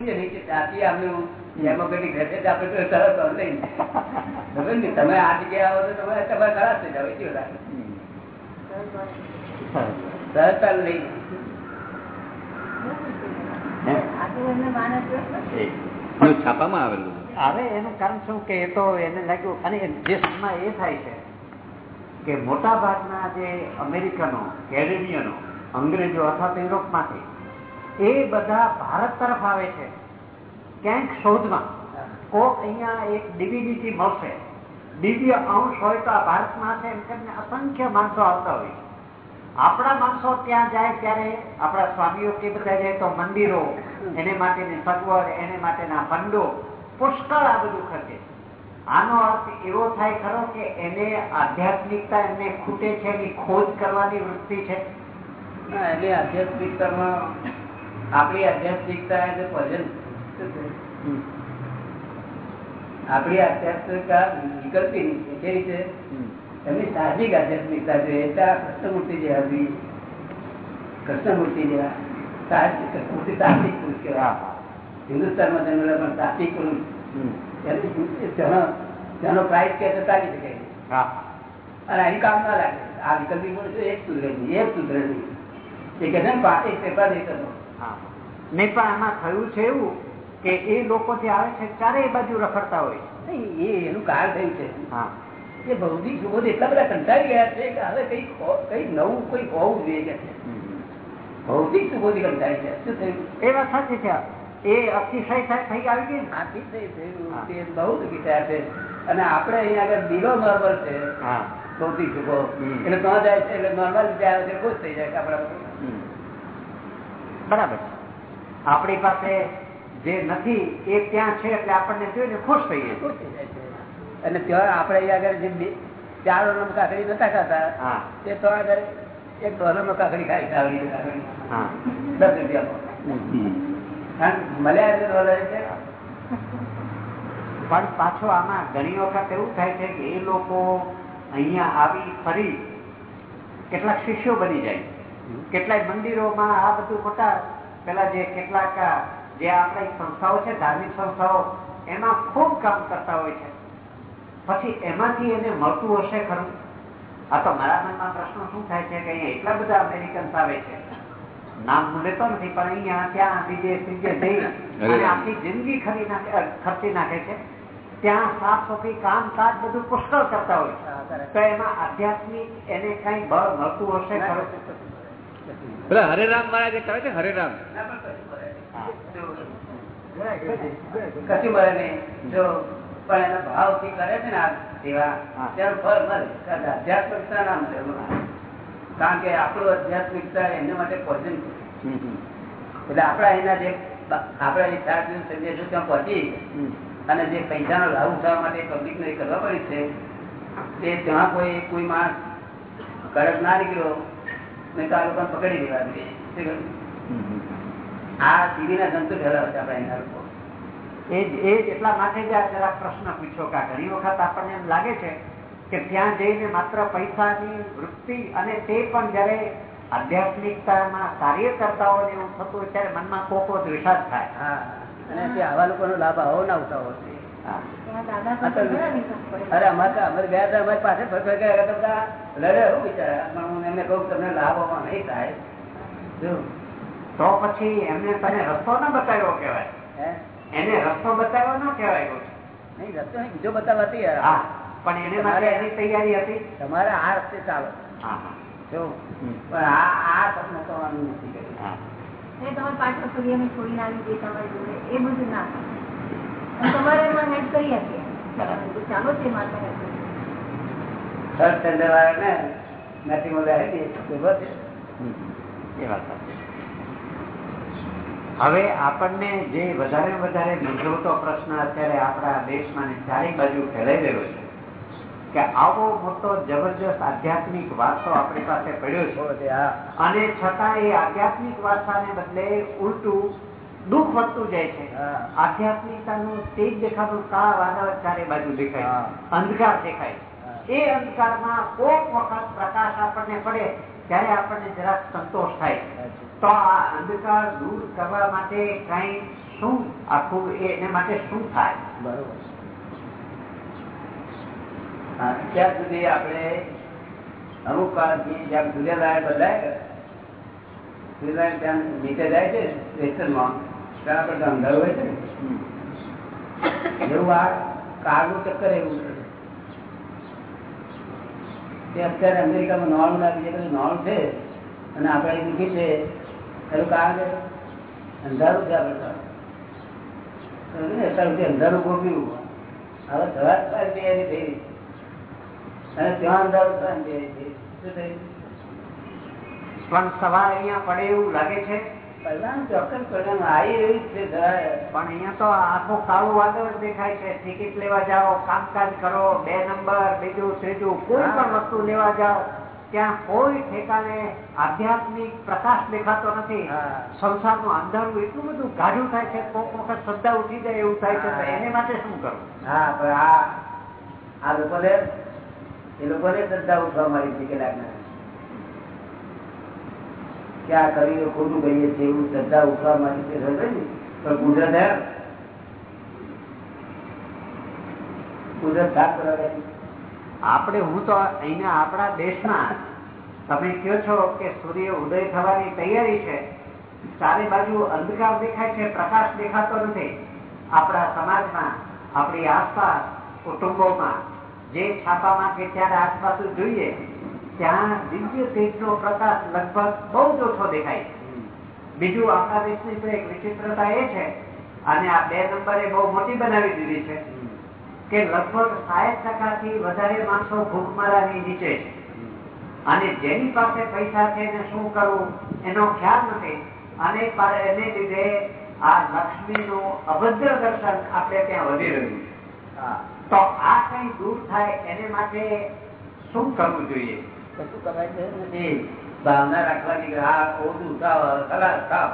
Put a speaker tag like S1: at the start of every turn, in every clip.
S1: તમે આ જગ્યા આવો તો તમે તમારે ખરાબ થઈ જાવ એટલી બધા સહજતા નહીં
S2: છાપામાં આવેલું.
S3: હવે એનું કારણ શું કે એ તો એને લાગ્યું અને જે સમયમાં એ થાય છે કે મોટા ભાગના જે અમેરિકનો કેરેબિયનો અંગ્રેજો અથવા તો યુરોપમાંથી એ બધા ભારત તરફ આવે છે. ક્યાંક શોધમાં કોક અહીંયા એક ડીવીડીથી મળશે. દિવ્ય અંશ હોય તો આ ભારતમાં છે એમ કરીને અસંખ્ય માણસો આવતા હોય આપણા માણસો ત્યાં જાય ત્યારે આપણા સ્વામીઓ કે બધા જાય તો મંદિરો, એને માટેની સગવડ, એને માટેના ફંડો પુષ્કળ આ બધું ખર્ચે આનો અર્થ એવો થાય ખરો કે એને આધ્યાત્મિકતા એમને ખૂટે છે એની ખોજ કરવાની વૃત્તિ છે.
S1: એટલે આધ્યાત્મિકતામાં આપણી આધ્યાત્મિકતા એટલે ભજન? આપણી આધ્યાત્મિકતા વિકલ્પી છે કેવી છે એમની સાહજિક આધ્યાત્મિકતા છે એટલે આ કૃષ્ણમૂર્તિ જેવા બી કૃષ્ણમૂર્તિ જેવા કૃષ્ણમૂર્તિ સાહજિક પુરુષ કહેવાય. હિન્દુસ્તાનમાં જન્મેલા પણ સાહજિક પુરુષ. તેનો પ્રાઇસ કે તો ચાલી શકે
S3: હા.
S1: અને અહીં કામ ના લાગે. આ વિકલ્પી પુરુષ એક સુધરે નહીં એક સુધરે નહીં. એ કે છે ને પાંચ એક પેપર
S3: હા નહીં પણ આમાં થયું છે એવું કે એ લોકો જે આવે છે ચારે બાજુ રખડતા હોય
S1: એ એનું કારણ થયું છે.
S3: હા.
S1: કે ભૌતિક સુખો એટલા બધા કંટાળી ગયા છે કે હવે કઈ કઈ નવું કઈ હોવું જોઈએ કે છે ભૌતિક સુખોથી કંટાળી ગયા. શું થયું?
S3: એ વાત સાચી છે. એ અતિશય થઈ આવી ગઈ?
S1: થઈ થયું. બહુ થયા છે. અને આપણે અહીંયા આગળ દિલો નોર્મલ છે.
S3: હા.
S1: ભૌતિક સુખો. એટલે ત્યાં જાય છે એટલે નોર્મલ રીતે આવે છે ખુશ થઈ જાય છે આપણા
S3: બરાબર. આપણી પાસે જે નથી એ ત્યાં છે એટલે આપણને જોઈને ખુશ થઈએ
S1: અને ત્યાં આપણે આગળ જે ચાર ડોલર કાકડી નતા ખાતા
S3: હા.
S1: તે તો આગળ એક ડોલર કાકડી ખાઈ દસ રૂપિયા. મળ્યા ડોલર
S3: પણ પાછો આમાં ઘણી વખત એવું થાય છે કે એ લોકો અહીંયા આવી ફરી કેટલાક શિષ્યો બની જાય. કેટલાય મંદિરોમાં આ બધું મોટા પેલા જે કેટલાક જે આપણી સંસ્થાઓ છે ધાર્મિક સંસ્થાઓ એમાં ખૂબ કામ કરતા હોય છે. પછી એમાંથી એને મળતું હશે ખરું? આ તો મારા મનમાં પ્રશ્ન શું થાય છે કે અહીંયા એટલા બધા અમેરિકન્સ આવે છે? નામ લેતો નથી પણ અહીંયા ત્યાં બીજે ત્રીજે જઈ અને આખી જિંદગી ખરી નાખે ખર્ચી નાખે છે. ત્યાં સાફ સફાઈ કામ કાજ બધું પુષ્કળ કરતા હોય તો એમાં આધ્યાત્મિક એને કઈ બળ મળતું હશે ખરું?
S2: પેલા હરેરામ મહારાજ કહે છે
S1: હરે રામ. કશું મળે નહીં. કશું મળે નહીં જો પણ એના ભાવથી કરે છે ને આ સેવા તેનું ફળ મળે. આધ્યાત્મિકતા ના મળે કારણ કે આપણું આધ્યાત્મિકતા એના માટે પોઝન એટલે આપણા એના જે આપણા જે ચાર દિવસ સંદેશો ત્યાં પહોંચી અને જે પૈસાનો લાભ ઉઠાવવા માટે પબ્લિકને કરવા પડી છે તે ત્યાં કોઈ કોઈ માણસ કડક ના નીકળ્યો નહીં તો આ લોકોને પકડી દેવા જોઈએ. શું કહ્યું? આ જંતુ ફેલાવે છે આપણા એના લોકો.
S3: એ જ એ એટલા માટે જ આ પ્રશ્ન પૂછ્યો કે ઘણી વખત આપણને એમ લાગે છે કે ત્યાં જઈને માત્ર પૈસાની વૃત્તિ અને તે પણ જયારે આધ્યાત્મિકતામાં કાર્ય કરતા હોય ને એવું થતું હોય ત્યારે મનમાં કોકો દ્વેષાદ થાય.
S1: હા અને આવા લોકોનો લાભ આવો ના ઉઠાવો છે.
S3: હા.
S1: અરે અમારે તો અમારે ગયા હતા અમારી પાસે ફરફર ગયા હતા બધા લડે હું બિચારા. હું એમને કહું તમને લાભ આમાં નહીં થાય.
S3: તો પછી એમને તને રસ્તો ના બતાવ્યો
S1: કેવાય
S3: એને રસ્તો બતાવ્યો ના કહેવાય કોઈ.
S1: નહીં રસ્તો નહીં બીજો બતાવતી યાર
S3: હા પણ એને મારે એની તૈયારી હતી?
S1: તમારે આ રસ્તે ચાલો.
S3: હા હા.
S1: જો. પણ આ આ તમને કરવાનું નથી કર્યું.
S4: એ તમારે પાછળ તમારી જોડે. એ બધું ના તમારે એમાં કરી આપીએ. ચાલો છે.
S3: હવે આપણને જે વધારે વધારે મૂંઝવતો પ્રશ્ન અત્યારે આપણા દેશમાં ને ચારે બાજુ ફેલાઈ રહ્યો છે કે આવો મોટો જબરજસ્ત આધ્યાત્મિક વારસો આપણી પાસે પડ્યો છે. અને છતાં એ આધ્યાત્મિક વારસાને બદલે ઉલટું દુઃખ વધતું જાય છે. આધ્યાત્મિકતાનું તેજ દેખાતું કાળા વાદળ ચારે બાજુ દેખાય અંધકાર દેખાય. એ અંધકારમાં કોક વખત પ્રકાશ આપણને પડે ત્યારે આપણને જરાક સંતોષ થાય. તો આ અંધકાર દૂર કરવા માટે કઈ શું આખું એને માટે શું થાય?
S1: બરોબર. અત્યાર ત્યાં સુધી આપણે અમુક કાળથી જ્યાં સૂર્યનારાયણ બદલાય સૂર્યનારાયણ ત્યાં નીચે જાય છે વેસ્ટર્નમાં ત્યાં આપણે અંધારું હોય છે ને અત્યારે અમેરિકામાં નોળું ના બીજે બધું છે અને આપણે દુઃખી છે અંધારું છે આપણે. અત્યાર અંધારું ગોપ્યું હવે સવાર તૈયારી થઈ. અને ત્યાં અંધારું થાય. શું થયું?
S3: પણ સવાર અહીંયા પડે એવું લાગે છે
S1: પરિણામ ચોક્કસ પરિણામ આવી રહ્યું છે
S3: પણ અહીંયા તો આખું કાળું વાદળ દેખાય છે. ટિકિટ લેવા જાઓ કામકાજ કરો બે નંબર બીજું ત્રીજું કોઈ પણ વસ્તુ લેવા જાઓ ત્યાં કોઈ આધ્યાત્મિક પ્રકાશ દેખાતો નથી.
S1: સંસાર
S3: સંસારનું અંધારું એટલું બધું ગાઢું થાય છે કોક વખત શ્રદ્ધા ઉઠી જાય એવું થાય છે તો એને માટે શું કરવું?
S1: હા આ લોકોને એ લોકોને શ્રદ્ધા ઉઠવા મળી છે. કેટલાક કે આ કરીએ, ખોટું કહીએ છીએ એવું શ્રદ્ધા ઉઠવા માટે? પણ કુદરત હે? કુદરત સાફ કરવા
S3: આપણે હું તો અહીંયા આપણા દેશમાં તમે કહો છો કે સૂર્ય ઉદય થવાની તૈયારી છે, ચારે બાજુ અંધકાર દેખાય છે, પ્રકાશ દેખાતો નથી. આપણા સમાજમાં, આપણી આસપાસ, કુટુંબોમાં, જે છાપામાં કે ત્યારે આસપાસ જોઈએ ત્યાં દિવ્ય તેજનો પ્રકાશ લગભગ બહુ જ ઓછો દેખાય છે. બીજું આપણા દેશની તો એક વિચિત્રતા એ છે અને આ બે નંબરે બહુ મોટી બનાવી દીધી છે કે લગભગ સાઠ ટકાથી વધારે માણસો ભૂખમરાની નીચે છે. અને જેની પાસે પૈસા છે એને શું કરવું એનો ખ્યાલ નથી. અને એને લીધે આ લક્ષ્મી નું અભદ્ર દર્શન આપણે ત્યાં વધી રહ્યું છે. તો આ કઈ દૂર થાય એને માટે શું કરવું જોઈએ?
S1: કશું કરાય છે? નથી ભાવના રાખવાની કે ઓછું થાવ ખલાસ થાવ.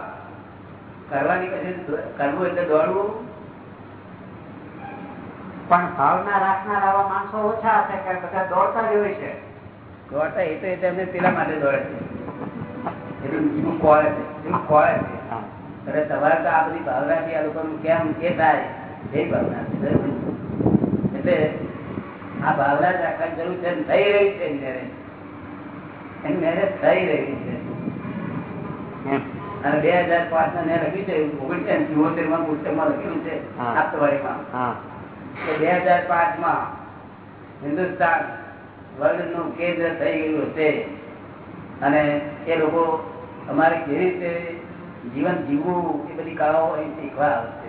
S1: કરવાની કશું કરવું એટલે દોડવું.
S3: પણ ભાવના રાખનાર આવા માણસો ઓછા હશે કે બધા દોડતા જ હોય છે.
S1: દોડતા એ તો એ તેમને પેલા માટે દોડે છે. એટલું છે. ખોળે છે. એટલે તમારે તો આ બધી ભાવનાથી આ લોકોનું કેમ કે થાય? એ ભાવના એટલે આ ભાવના રાખવાની જરૂર છે થઈ રહી છે એની મેરેજ થઈ રહી છે. અને બે હજાર પાંચમાં મેં લખ્યું છે ઓગણીસો ચુમ્મોતેરમાં પુસ્તકમાં લખ્યું છે આપતવારીમાં બે હજાર પાંચમાં હિન્દુસ્તાન વર્લ્ડનું કેન્દ્ર થઈ ગયું છે. અને એ લોકો અમારે કેવી રીતે જીવન જીવવું એ બધી કળાઓ અહીં શીખવા આવશે.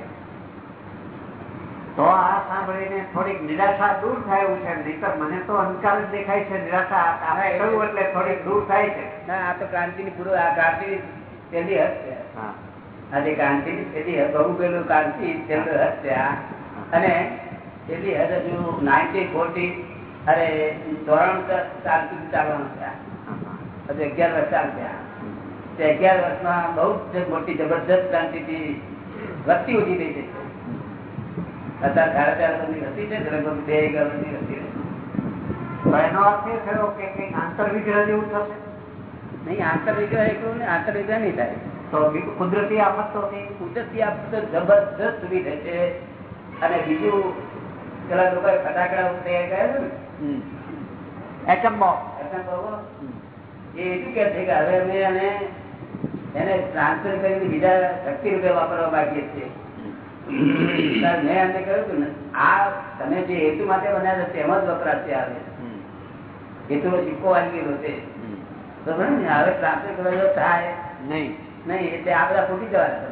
S3: તો આ સાંભળીને થોડીક નિરાશા દૂર થાય એવું છે. નહીતર મને તો અંધકાર જ દેખાય છે. નિરાશા કહ્યું એટલે થોડીક દૂર થાય છે.
S1: ના આ તો ક્રાંતિની પૂરો આ ક્રાંતિ પહેલી હદ છે. ક્રાંતિ જે ક્રાંતિની બહુ પેલું ક્રાંતિ પહેલું હદ છે આ. અને પેલી હદ હજુ નાઇન્ટીન ફોર્ટી અરે ધોરણ ક્રાંતિ ચાલવાનું છે હજુ અગિયાર વર્ષ ચાલશે. તે અગિયાર વર્ષમાં બહુ જ મોટી જબરદસ્ત ક્રાંતિથી વસ્તી ઉઠી ગઈ છે. અત્યારે સાડા ચાર વર્ષની રસી છે લગભગ બે
S3: એનો અર્થ એ થયો કે કંઈક આંતરવિગ્રહ જેવું થશે?
S1: નહીં આંતરવિગ્રહ એટલું ને આંતરવિગ્રહ નહીં થાય.
S3: તો બીજું કુદરતી આફતોથી
S1: કુદરતી આ તો જબરદસ્ત ઊભી છે. અને બીજું પેલા લોકો ફટાકડા તૈયાર કર્યા છે ને?
S3: એટમબોમ્બ
S1: અસંગ એ એટલું કે છે કે હવે અમે એને એને ટ્રાન્સફર કરીને બીજા શક્તિ રૂપે વાપરવા માંગીએ છીએ. મેં એમને કહ્યું કે ને, આ તમે જે હેતુ માટે બનાવ્યા તેમાં જ વપરાશે આવે હેતુનો સિક્કો આવી ગયેલો છે. બરોબર ને હવે ટ્રાન્સફર કરવા થાય.
S3: નહીં.
S1: નહીં એટલે આ બધા ફૂટી જવાના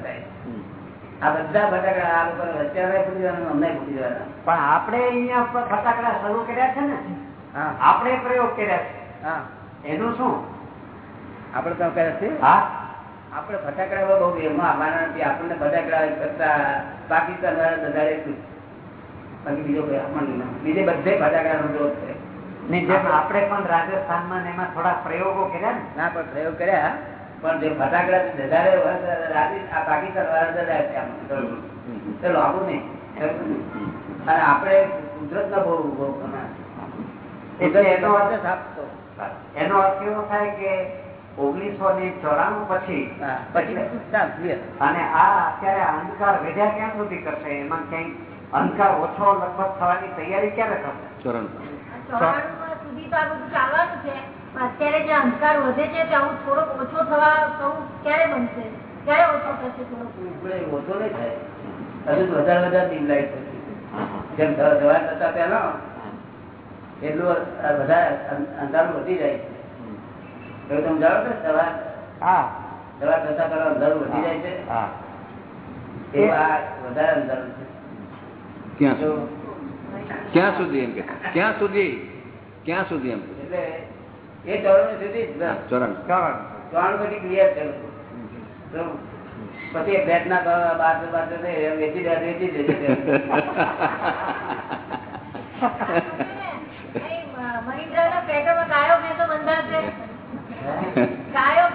S1: આ બધા ફટાકડા આ લોકો અત્યારે ફૂટી જવાના અમને ફૂટી જવાના.
S3: પણ આપણે અહીંયા ફટાકડા શરૂ કર્યા છે ને? આપણે પ્રયોગ કર્યા છે.
S1: હા.
S3: એનું શું?
S1: આપણે તો છે
S3: હા?
S1: આપણે ફટાકડા બહુ એમાં આવવાના નથી. આપણને ફટાકડા કરતા પાકિસ્તાન વાળા બધા બાકી બીજો કોઈ આપણને બીજે બધે ફટાકડાનો વિરોધ છે.
S3: આપણે પણ રાજસ્થાનમાં એમાં થોડા પ્રયોગો કર્યા ને?
S1: ના પણ પ્રયોગ કર્યા. પણ જે ફટાકડા વધારે આ પાકિસ્તાન વાળા દાદા છે ચલો આવું નહીં. અને આપણે કુદરત ના બહુ બહુ
S3: એટલે એનો અર્થ એનો અર્થ એવો થાય કે ઓગણીસો ને ચોરાણું પછી. અને આ અત્યારે ક્યાં સુધી કરશે? એમાં ક્યાંક અંધકાર ઓછો લગભગ થવાની તૈયારી ક્યારે થશે?
S2: ચોરાણું.
S4: સુધી તો આ બધું ચાલવાનું છે અત્યારે જે અંધકાર વધે છે તે આવું થોડોક ઓછો થવા થવું ક્યારે બનશે? ક્યારે ઓછો થશે થોડોક?
S1: ઓછો નહીં થાય. હજુ વધારે વધારે થશે જેમ સવાર સવાર થતા પહેલા એટલું વધારે અંધારું વધી જાય છે. એવું તમે જાણો
S3: હા.
S1: સવાર થતા પહેલા અંધારું વધી જાય છે.
S3: હા.
S1: એવું વધારે અંધારું છે.
S2: ક્યાં સુધી એમ કે? ક્યાં સુધી? ક્યાં સુધી એમ
S1: એટલે એ ચોરણ સુધી.
S2: ચોરણ.
S3: ચોરણ.
S1: ચોરણ પછી ક્લિયર છે પછી બેટ ના ભાવ બારસો બારસો ને વેચી દે વેચી દે
S4: મહિન્દ્રાના પેટોમાં ગાયો ગાયો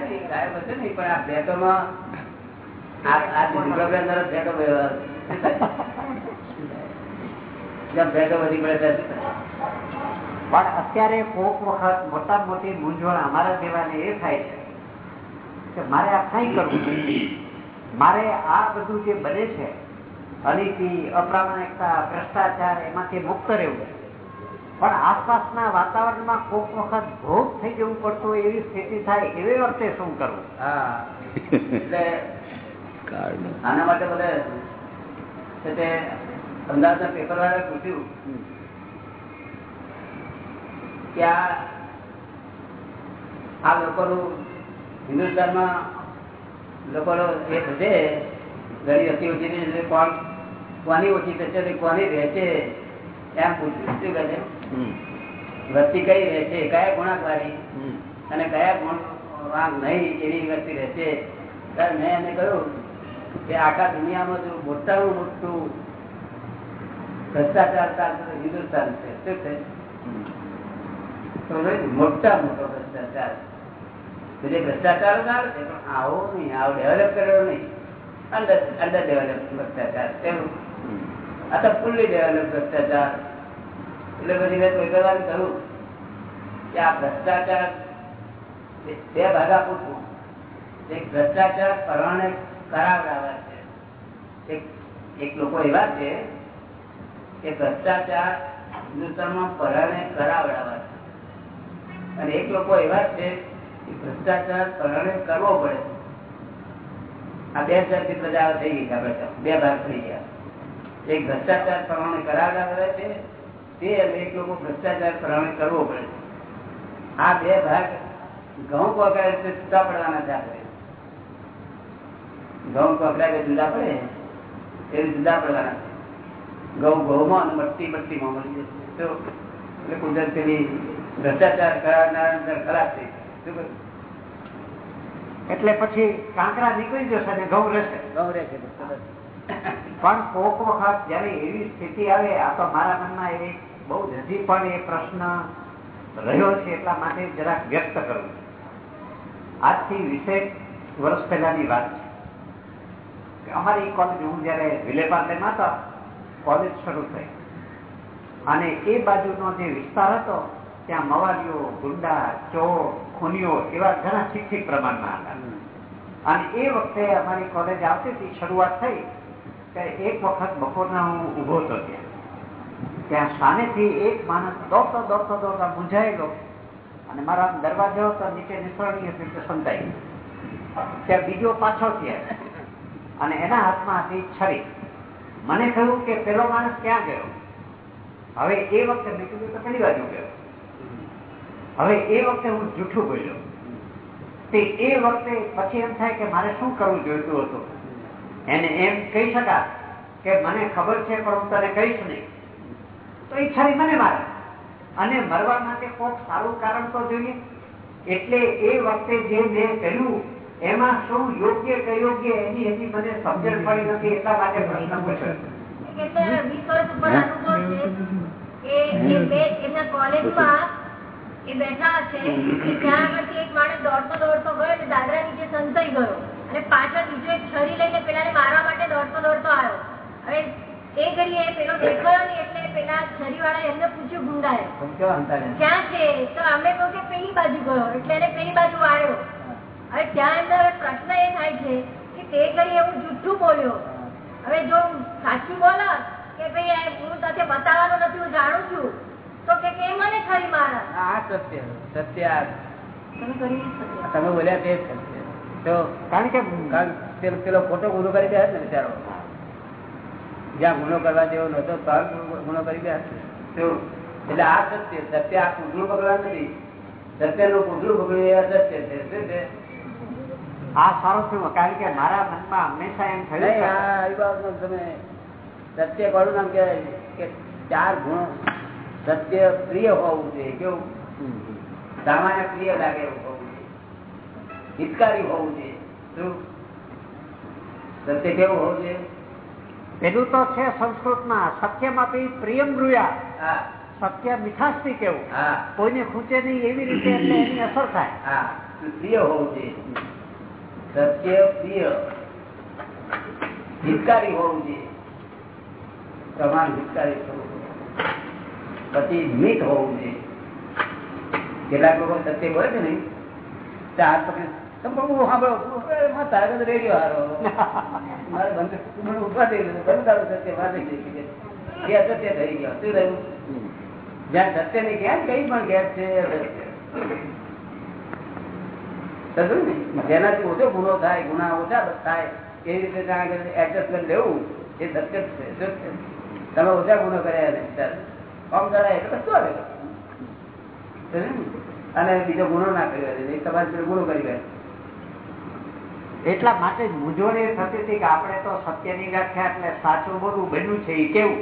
S1: નહીં, પણ આ ભેટોમાં.
S3: પણ અત્યારે કોક વખત મોટા મોટી મૂંઝવણ અમારા જેવાને એ થાય છે કે મારે આ કઈ કરવું મારે આ બધું જે બને છે અનિતિ અપ્રામાણિકતા ભ્રષ્ટાચાર એમાંથી મુક્ત રહેવું છે. પણ આસપાસના વાતાવરણમાં કોક વખત ભોગ થઈ જવું પડતું એવી સ્થિતિ થાય એવી વખતે શું કરવું?
S1: હા. આના માટે બધે તે અમદાવાદના પેપર વાળા પૂછ્યું કે આ લોકોનું હિન્દુસ્તાનમાં લોકોનો એ થશે ઘણી અતિ ઓછી કોણ કોની ઓછી થશે કોની રહેશે એમ પૂછ્યું. શું કહે. વસ્તી કઈ રહેશે કયા ગુણાકારી. અને કયા ગુણ નહીં એવી વસ્તી રહેશે ત્યારે મેં એને કહ્યું કે આખા દુનિયામાં જો મોટામાં મોટું ભ્રષ્ટાચાર ચાલતો હિન્દુસ્તાન છે શું છે? તો મોટા મોટો ભ્રષ્ટાચાર. એટલે ભ્રષ્ટાચાર ચાલે છે પણ આવો નહીં આવો ડેવલપ કરેલો નહીં. અંડર અંડર ડેવલપ ભ્રષ્ટાચાર એવું આ તો ફૂલ્લી ડેવલપ ભ્રષ્ટાચાર. એટલે પછી મેં કોઈ કરવાનું કહ્યું કે આ ભ્રષ્ટાચાર બે- ભાગ પૂછવું એક ભ્રષ્ટાચાર પરવાને કરાવડાવે છે. એક લોકો એવા છે કે ભ્રષ્ટાચાર હિન્દુસ્તાનમાં પરણે કરાવડાવે છે. અને એક લોકો એવા છે કે ભ્રષ્ટાચાર પરણે કરવો પડે આ બે જાતની પ્રજા થઈ ગઈ આપણે બે ભાગ થઈ ગયા. એક ભ્રષ્ટાચાર પ્રમાણે કરાવડાવે છે તે અનેક લોકો ભ્રષ્ટાચાર પ્રમાણે કરવો પડે. આ બે ભાગ ઘઉં પકડાય એટલે છૂટા પડવાના છે આપણે. ઘઉં પકડાય એટલે જુદા પડે એ જુદા પડવાના છે. ઘઉં ઘઉંમાં અને મટ્ટી મટ્ટીમાં મળી જશે એટલે કુદરત પેલી ભ્રષ્ટાચાર કરાવનાર અંદર ખરાબ થઈ શું
S3: એટલે પછી કાંકરા નીકળી જશે ને ઘઉં રહેશે?
S1: ઘઉં રહે છે બસ.
S3: પણ કોક વખત જયારે એવી સ્થિતિ આવે આ તો મારા મનમાં એ બહુ હજી પણ એ પ્રશ્ન રહ્યો છે એટલા માટે જરાક વ્યક્ત કરું આજથી વીસેક વર્ષ પહેલાની વાત છે અમારી કોલેજ હું જયારે વિલેપાર્લેમાં હતા કોલેજ શરૂ થઈ. અને એ બાજુનો જે વિસ્તાર હતો ત્યાં મવાલીઓ ગુંડા ચોર ખૂનીઓ એવા ઘણા ઠીક પ્રમાણમાં હતા. અને એ વખતે અમારી કોલેજ આવતી હતી શરૂઆત થઈ એક વખત બપોરના હું ઊભો હતો ત્યાં. ત્યાં સામેથી એક માણસ દોડતો દોડતો, દોડતા મૂંઝાયેલો અને મારા દરવાજો તો નીચે નિસરણીય રીતે સંતાઈ. ત્યાં બીજો પાછો થયા. અને એના હાથમાં હતી છરી. મને કહ્યું કે પેલો માણસ ક્યાં ગયો? હવે એ વખતે મેં કીધું તો પેલી બાજુ ગયો. હવે એ વખતે હું જૂઠું બોલ્યો. તે એ વખતે પછી એમ થાય કે મારે શું કરવું જોઈતું હતું? એને એમ કહી શકા કે મને ખબર છે પણ હું તને કહીશ નહીં. તો એ છરી મને મારે. અને મરવા માટે કોઈક સારું કારણ તો જોઈએ. એટલે એ વખતે જે મેં કહ્યું એમાં શું યોગ્ય કે યોગ્ય એની હજી મને સમજણ પડી નથી એટલા માટે પ્રશ્ન પૂછ્યો.
S4: કોલેજમાં એ બેઠા છે ત્યાં એક માણસ દોડતો દોડતો ગયો અને દાદરા નીચે સંતાઈ ગયો. અને પાછળ બીજો એક છરી લઈને પેલાને મારવા માટે દોડતો દોડતો આવ્યો. હવે એ ઘડીએ પેલો દેખાયો નહીં એટલે પેલા છરી વાળા એમને પૂછ્યું ગુંડાએ? ક્યાં છે? તો અમે કહ્યું કે પેલી બાજુ ગયો. એટલે એને પેલી બાજુ આવ્યો હવે ત્યાં અંદર પ્રશ્ન એ થાય છે કે તે ઘડીએ એવું જુઠ્ઠું બોલ્યો. હવે જો સાચું બોલો કે ભાઈ હું તથે બતાવવાનો નથી હું જાણું છું તો કે કે મને ખરી મારા?
S1: આ સત્ય સત્ય
S4: તમે
S1: બોલ્યા તો
S3: કારણ કે
S1: પેલો- ખોટો ગુનો કરી દે ને બિચારો. જ્યાં ગુનો કરવા જેવો નતો ગુનો કરી દે એટલે આ સત્ય સત્ય આ કુદરું પકડવા નથી. સત્યનું કુદરું પકડ્યું એ અસત્ય છે. શું છે?
S3: આ સારું થયું કારણ કે મારા મનમાં હંમેશા એમ થયું
S1: તમે સત્ય કોનું નામ કહેવાય? કે ચાર ગુણો સત્ય પ્રિય હોવું જોઈએ. કેવું? સામાન્ય પ્રિય લાગે એવું. હિતકારી હોવું જોઈએ. સત્ય કેવું હોવું જોઈએ?
S3: પેલું તો છે સંસ્કૃતમાં સત્યમાંથી પ્રિયમ બ્રુયા
S1: હા.
S3: સત્ય મીઠાશથી કેવું?
S1: હા.
S3: કોઈને ખૂંચે નહીં એવી રીતે એટલે એની અસર થાય.
S1: હા. પ્રિય હોવું જોઈએ? સત્ય પ્રિય. હિતકારી હોવું જોઈએ. પ્રમાણ હિતકારી થવું પછી મીઠ હોવું જોઈએ. કેટલાક લોકો સત્ય બોલે છે ને? તે હાથ પકડી તમે રેડિયો હારો મારે બંધ ઊભા થઈ ગયું બંધ તારું થઈ ગઈ એ અસત્ય થઈ ગયો. શું જ્યાં સત્યની ગેસ કઈ પણ ગેસ છે. જેનાથી ઓછો ગુનો થાય, ગુના ઓછા થાય, એ રીતે ત્યાં આગળ એડજસ્ટમેન્ટ લેવું, એ સત્ય છે તમે ઓછા ગુનો કર્યા ને. કામ કરાય એટલે કશું આવે? અને બીજો ગુનો ના કર્યો તમારે ગુનો કરી ગયા
S3: એટલા માટે જ મૂંઝવણ થતી હતી કે આપણે તો સત્યની વ્યાખ્યા એટલે સાચું બોલવું બન્યું છે એ કેવું?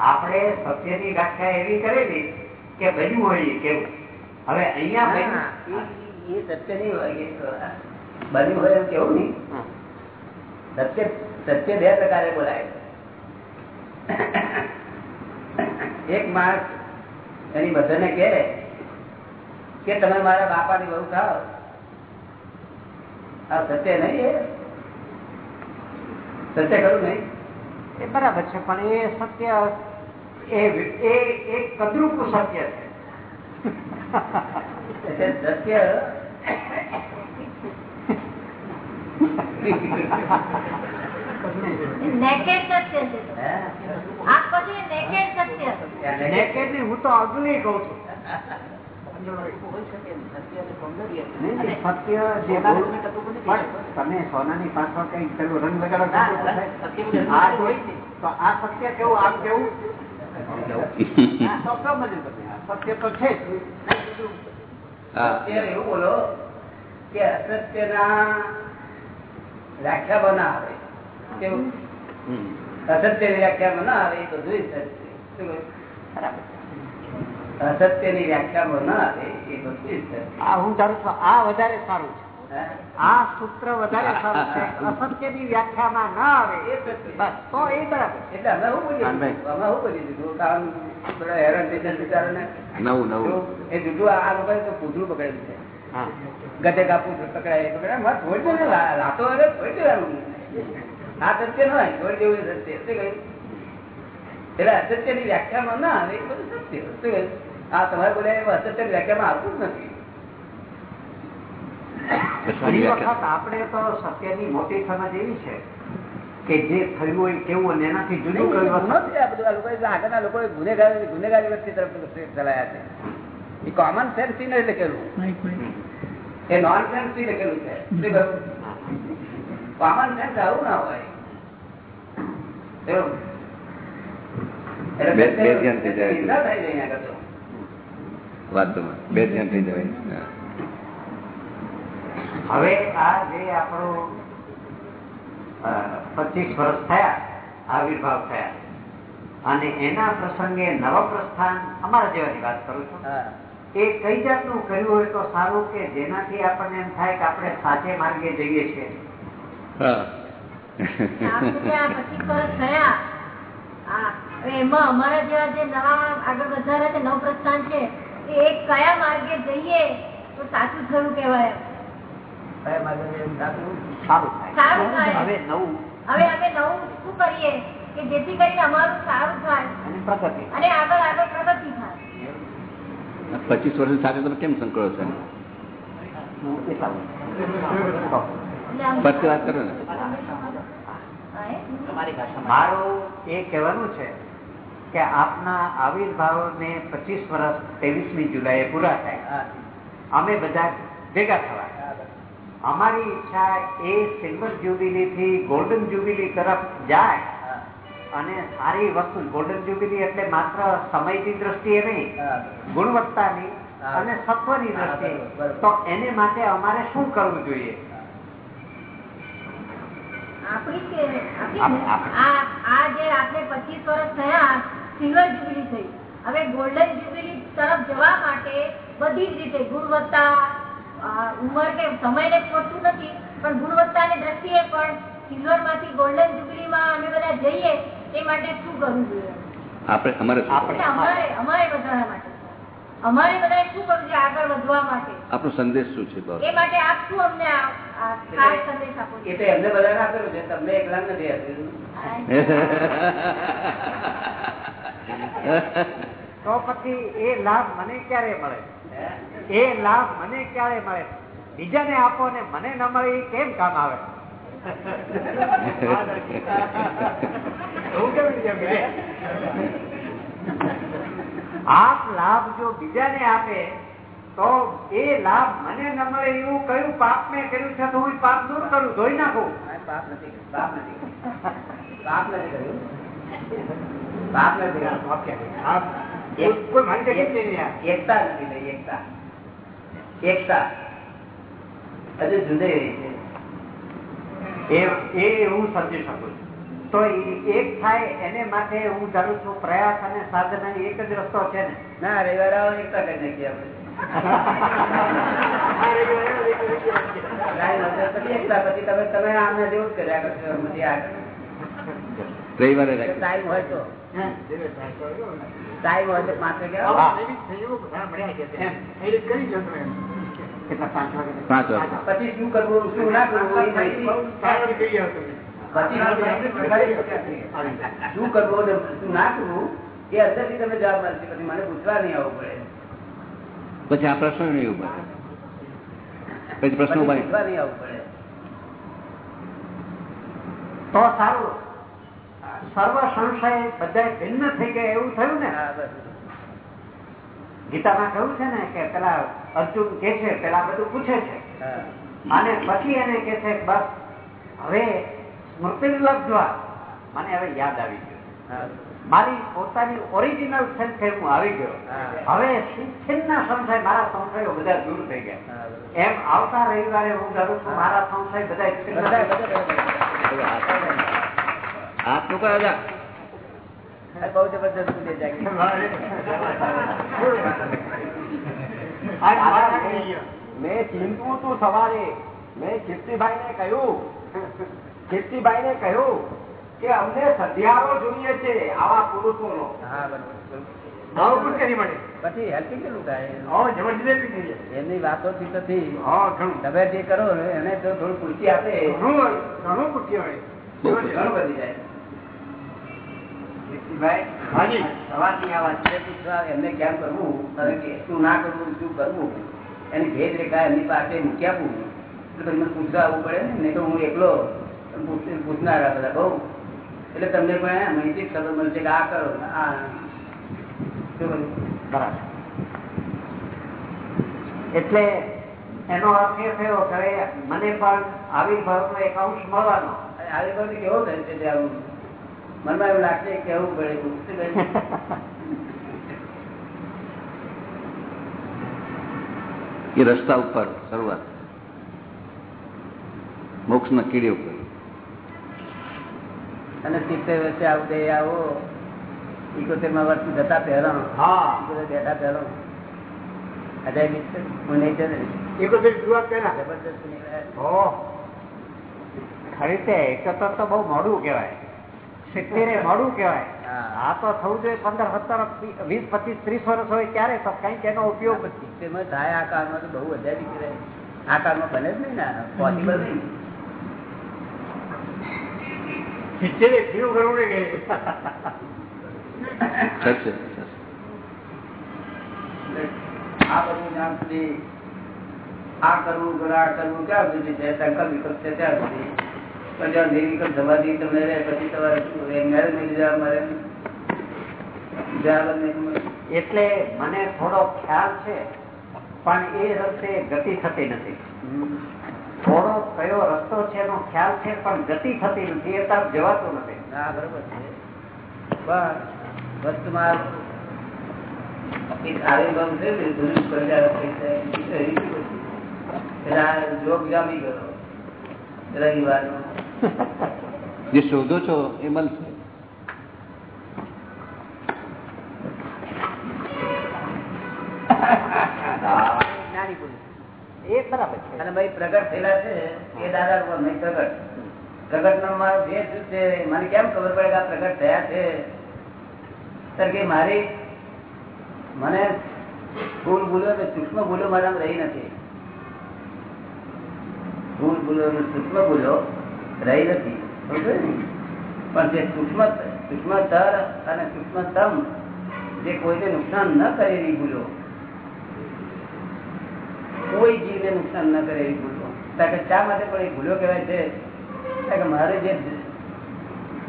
S3: આપણે સત્યની વ્યાખ્યા એવી કરેલી કે બન્યું હોય એ કેવું? હવે અહીંયા બન્યું
S1: એ સત્ય નહીં હોય બન્યું હોય એમ કેવું નહીં સત્ય સત્ય બે પ્રકારે બોલાય એક માણસ એની બધાને કહે કે તમે મારા બાપાની બહુ થાવ આ સત્ય નહીં સત્ય ખરું નહીં?
S3: એ બરાબર છે પણ એ સત્ય એ એક કદરૂપું સત્ય છે.
S1: સત્ય
S4: નેકેડ સત્ય છે. તો.
S1: હે?
S4: આ પછી નેકેડ સત્ય.
S3: નેકેડ નહીં, હું તો અગ્નિ કહું છું. તમે સોનાની પાછળ કઈ પેલું રંગ લગાડો તો આ જોઈ તો આ સત્ય કેવું? આમ કેવું? સત્ય તો છે.
S1: અત્યારે એવું બોલો કે અસત્યના વ્યાખ્યા બના આવે કેવું?
S2: હમ.
S1: અસત્યની વ્યાખ્યા ના આવે એ બધું સત્ય શું
S3: બરાબર.
S1: અસત્યની વ્યાખ્યામાં ના આવે એ બધું
S3: આ હું ધારું છું આ વધારે સારું છે. આ સૂત્ર વધારે સારું છે. અસત્યની વ્યાખ્યામાં ના આવે.
S1: એ સત્ય.
S3: બસ તો એ બરાબર
S1: એટલે અમે શું બોલીએ અમે શું બોલી દીધું કારણ બધા હેરાન થઈ જાય બિચારાને.
S2: નવું નવું.
S1: એ જુઠું આ આ તો પૂતળું પકડેલું છે. ગધે કાપું પકડાય એ પકડાય. મારે લા- લાતો વગર છોડી દેવાનું આ સત્ય ન હોય છોડી દેવું સત્ય. કહ્યું? એટલે અસત્યની વ્યાખ્યામાં ના આવે એ બધું સત્ય. શું આ તમારે બોલ્યા એવું અસત્યની વ્યાખ્યામાં આવતું જ નથી.
S3: આપણે તો સત્યની મોટી સમજ એવી છે કે જે થયું હોય કેવું અને એનાથી જુદું
S1: કર્યું નથી આ બધું. આ લોકોએ આગળના લોકો ગુનેગાર ગુનેગારી વ્યક્તિ તરફ ચલાયા છે. એ કોમન સેન્સથી નથી લખેલું એ નોન સેન્સથી લખેલું છે કોમન સેન્સ આવું ના હોય.
S2: બે- બે ધ્યાનથી જાય.
S1: ચિંતા થાય છે અહીંયા આગળ તો.
S2: વાતોમાં બે ધ્યાન થઈ જવાય
S3: હવે આ જે આપણો પચીસ વર્ષ થયા આવિર્ભાવ થયા. અને એના પ્રસંગે નવપ્રસ્થાન અમારા જેવાની વાત કરું છું. એ કઈ જાતનું કર્યું હોય તો સારું કે જેનાથી આપણને એમ થાય કે આપણે સાચે માર્ગે જઈએ છીએ
S2: હા
S4: આ વખતે આ પચીસ વર્ષ થયા હા હવે એમાં અમારા જેવા જે નવા આગળ વધારે છે નવ પ્રસ્થાન છે એ એક કયા માર્ગે જઈએ તો સાચું ખરું કહેવાય?
S1: કયા માર્ગે
S3: સારું
S4: સારું
S3: હવે નવું.
S4: હવે અમે નવું શું કરીએ કે જેથી કરીને અમારું સારું થાય.
S3: અને
S4: આગળ આગળ પ્રગતિ થાય.
S2: પચીસ વર્ષ સાથે તમે કેમ સંકળો છો? ફરતી વાત કરો ને.
S4: એ?
S3: મારું એ કહેવાનું છે કે આપના આવિર્ભાવને પચીસ વર્ષ ત્રેવીસમી જુલાઈએ પૂરા થાય. અમે બધા ભેગા થવા અમારી ઈચ્છા એ સિલ્વર જ્યુબિલી થી ગોલ્ડન જ્યુબિલી તરફ જાય અને સારી વસ્તુ ગોલ્ડન જ્યુબિલી એટલે માત્ર સમયની દ્રષ્ટિએ નહીં ગુણવત્તાની અને સત્વની દ્રષ્ટિએ. તો એને માટે અમારે શું કરવું જોઈએ?
S4: આપણી આ જે આપણે પચીસ વર્ષ થયા સિલ્વર જ્યુબિલી થઈ. હવે ગોલ્ડન જ્યુબિલી તરફ જવા માટે બધી જ રીતે ગુણવત્તા ઉંમર કે સમયને પહોંચતું નથી પણ ગુણવત્તાની દ્રષ્ટિએ પણ સિલ્વરમાંથી ગોલ્ડન જ્યુબિલીમાં અમે બધા જઈએ તે માટે શું કરવું જોઈએ?
S2: આપણે અમારે
S4: અમારે અમારે બધા માટે. અમારે બધા શું કરવું છે આગળ વધવા માટે?
S2: આપણો સંદેશ શું છે?
S4: એ માટે આપ શું અમને આ- સંદેશ આપો
S1: એ તો એમને બધા આપેલું છે તમને એકલા નથી આપેલું
S3: તો પછી એ લાભ મને ક્યારે મળે? એ લાભ મને ક્યારે મળે? બીજાને આપો ને મને ન મળે એ કેમ કામ આવે? આપે? લાભ જો બીજાને આપે તો એ લાભ મને ન મળે એવું કયું પાપ મેં કર્યું છે તો હું પાપ દૂર કરું? ધોઈ નાખું.
S1: પાપ નથી. પાપ નથી. પાપ નથી કર્યું. પાપ નથી એક-
S3: કોઈ મારી જગ્યાએ જ નહીં યાર.
S1: એકતા નથી એકતા. એકતા. હજુ જુદી રહી છે.
S3: એ એ હું સમજી શકું તો એક થાય એને માટે હું ધારું છું પ્રયાસ અને સાધન એક જ રસ્તો છે ને.
S1: ના રવિવાર એકતા કરી નાખીએ આપણે એકતા પછી તમે તમે આમને જેવું જ કર્યા કરશો.
S2: રવિવારે રાખીએ.
S1: ટાઈમ હોય તો ટાઈમ હોય તો પાંચ વાગે આવો.
S3: હા. કેટલા પાંચ વાગે
S2: પાંચ વાગે
S1: પછી શું કરવું શું ના કરવું એ માહિતી પછી શું કરવું અને શું ના કરવું એ અંદરથી તમે જવાબ મળશે પછી મને પૂછવા નહીં આવવું પડે
S2: પછી આ પ્રશ્ન નહીં ઊભા પછી પ્રશ્ન
S1: પછી
S2: ઊભા
S1: પૂછવા નહીં આવવું પડે
S3: તો સારું સર્વ સંશય બધા ભિન્ન થઈ ગયા એવું થયું ને? ગીતામાં કહ્યું છે ને કે પેલા અર્જુન કે છે પેલા બધું પૂછે છે. અને પછી એને કે છે બસ હવે સ્મૃતિ લબ્ધવા મને હવે યાદ આવી ગયું. મારી પોતાની ઓરિજિનલ સેલ્ફ હું આવી ગયો. હવે છિન્ના સંશય મારા સંશયો બધા દૂર થઈ ગયા. એમ આવતા રવિવારે હું કરું છું મારા સંશય બધા
S2: નું કયો જા
S1: બહુ જબરદસ્ત પૂછે છે
S5: મેં ચિંતવું તું સવારે. મેં કીર્તિભાઈ ને કહ્યું. કીર્તિભાઈ ને કહ્યું કે અમને સધિયારો જોઈએ છે આવા પુરુષોનો.
S1: હા બરોબર.
S3: આવું પણ કરી મળે.
S1: પછી હેલ્પી કેટલું થાય?
S3: હો, જબરજસ્ત થઈ જાય.
S1: એમની વાતોથી થી
S3: હા, ઘણું.
S1: તમે જે કરો એને તો થોડું પૂછી આપે.
S3: ઘણું ઘણું પૂછી હોય.
S1: ઘણું વધી જાય. પૂછનારા બધા બહુ. એટલે તમને પણ માહિતી ખબર મળશે કે આ કરો આ.
S3: એટલે એનો અર્થ એ થયો કે મને પણ આવિર્ભાવનો એક અંશ મળવાનો.
S1: આવી વખતે કેવો થાય છે ત્યાં મનમાં એવું લાગશે કેવું પડે
S2: એ રસ્તા ઉપર શરૂઆત. મોક્ષ ના કીડી ઉપર.
S1: અને સિત્તેર વર્ષે આવું દે આવો ઇકોતેરમાં વર્ષ જતા પહેરો બેઠા
S3: પહેરો. ખરી તે એકતર તો બહુ મોડું કહેવાય. સિત્તેરે મોડું કહેવાય. આ તો થવું જોઈએ પંદર સત્તર વીસ પચીસ ત્રીસ વર્ષ હોય ત્યારે કંઈક એનો ઉપયોગ
S1: સિત્તેરમાં થાય આ કાળમાં તો બહુ વધારે કહેવાય. આ કાળમાં બને જ નહીં ને પોસિબલ નહીં.
S3: ફીરું કરવું
S1: આ બધું જ્યાં સુધી આ કરવું આ કરવું ક્યાં સુધી છે સંકલ્પ વિકલ્પ છે ત્યાં સુધી પણ જ્યાં નિર્વિકલ્પ સમાધિ તમને રહે પછી તમારે મેરેજ મળી જવા મારે. જવાબ જ નહીં મળે.
S3: એટલે મને થોડો ખ્યાલ છે પણ એ રસ્તે ગતિ થતી નથી. થોડો કયો રસ્તો છે એનો ખ્યાલ છે પણ ગતિ થતી નથી એ તરફ જવાતું નથી.
S1: હા બરોબર છે. પણ વસ્તુમાં આવિર્ભાવ ને, ગુરુ થઈ જાય, જામી ગયો રવિવારનો.
S2: જે શોધો છો એ મળશે
S3: એ બરાબર છે.
S1: અને ભાઈ પ્રગટ થયેલા છે એ દાદા પ્રગટ પ્રગટ. નો મારો જે છે મને કેમ ખબર પડે કે આ પ્રગટ થયા છે? કે મારી મને ભૂલ ભૂલો ને સૂક્ષ્મ ભૂલો મારા રહી નથી. ભૂલ ભૂલો સૂક્ષ્મ ભૂલો રહી નથી પણ જે સૂક્ષ્મ સૂક્ષ્મતર અને સૂક્ષ્મતમ જે કોઈને નુકસાન ન કરે એવી ભૂલો, કોઈ જીવને નુકસાન ન કરે એવી ભૂલો. કારણ કે શા માટે પણ એ ભૂલો કહેવાય છે? કારણ કે મારે જે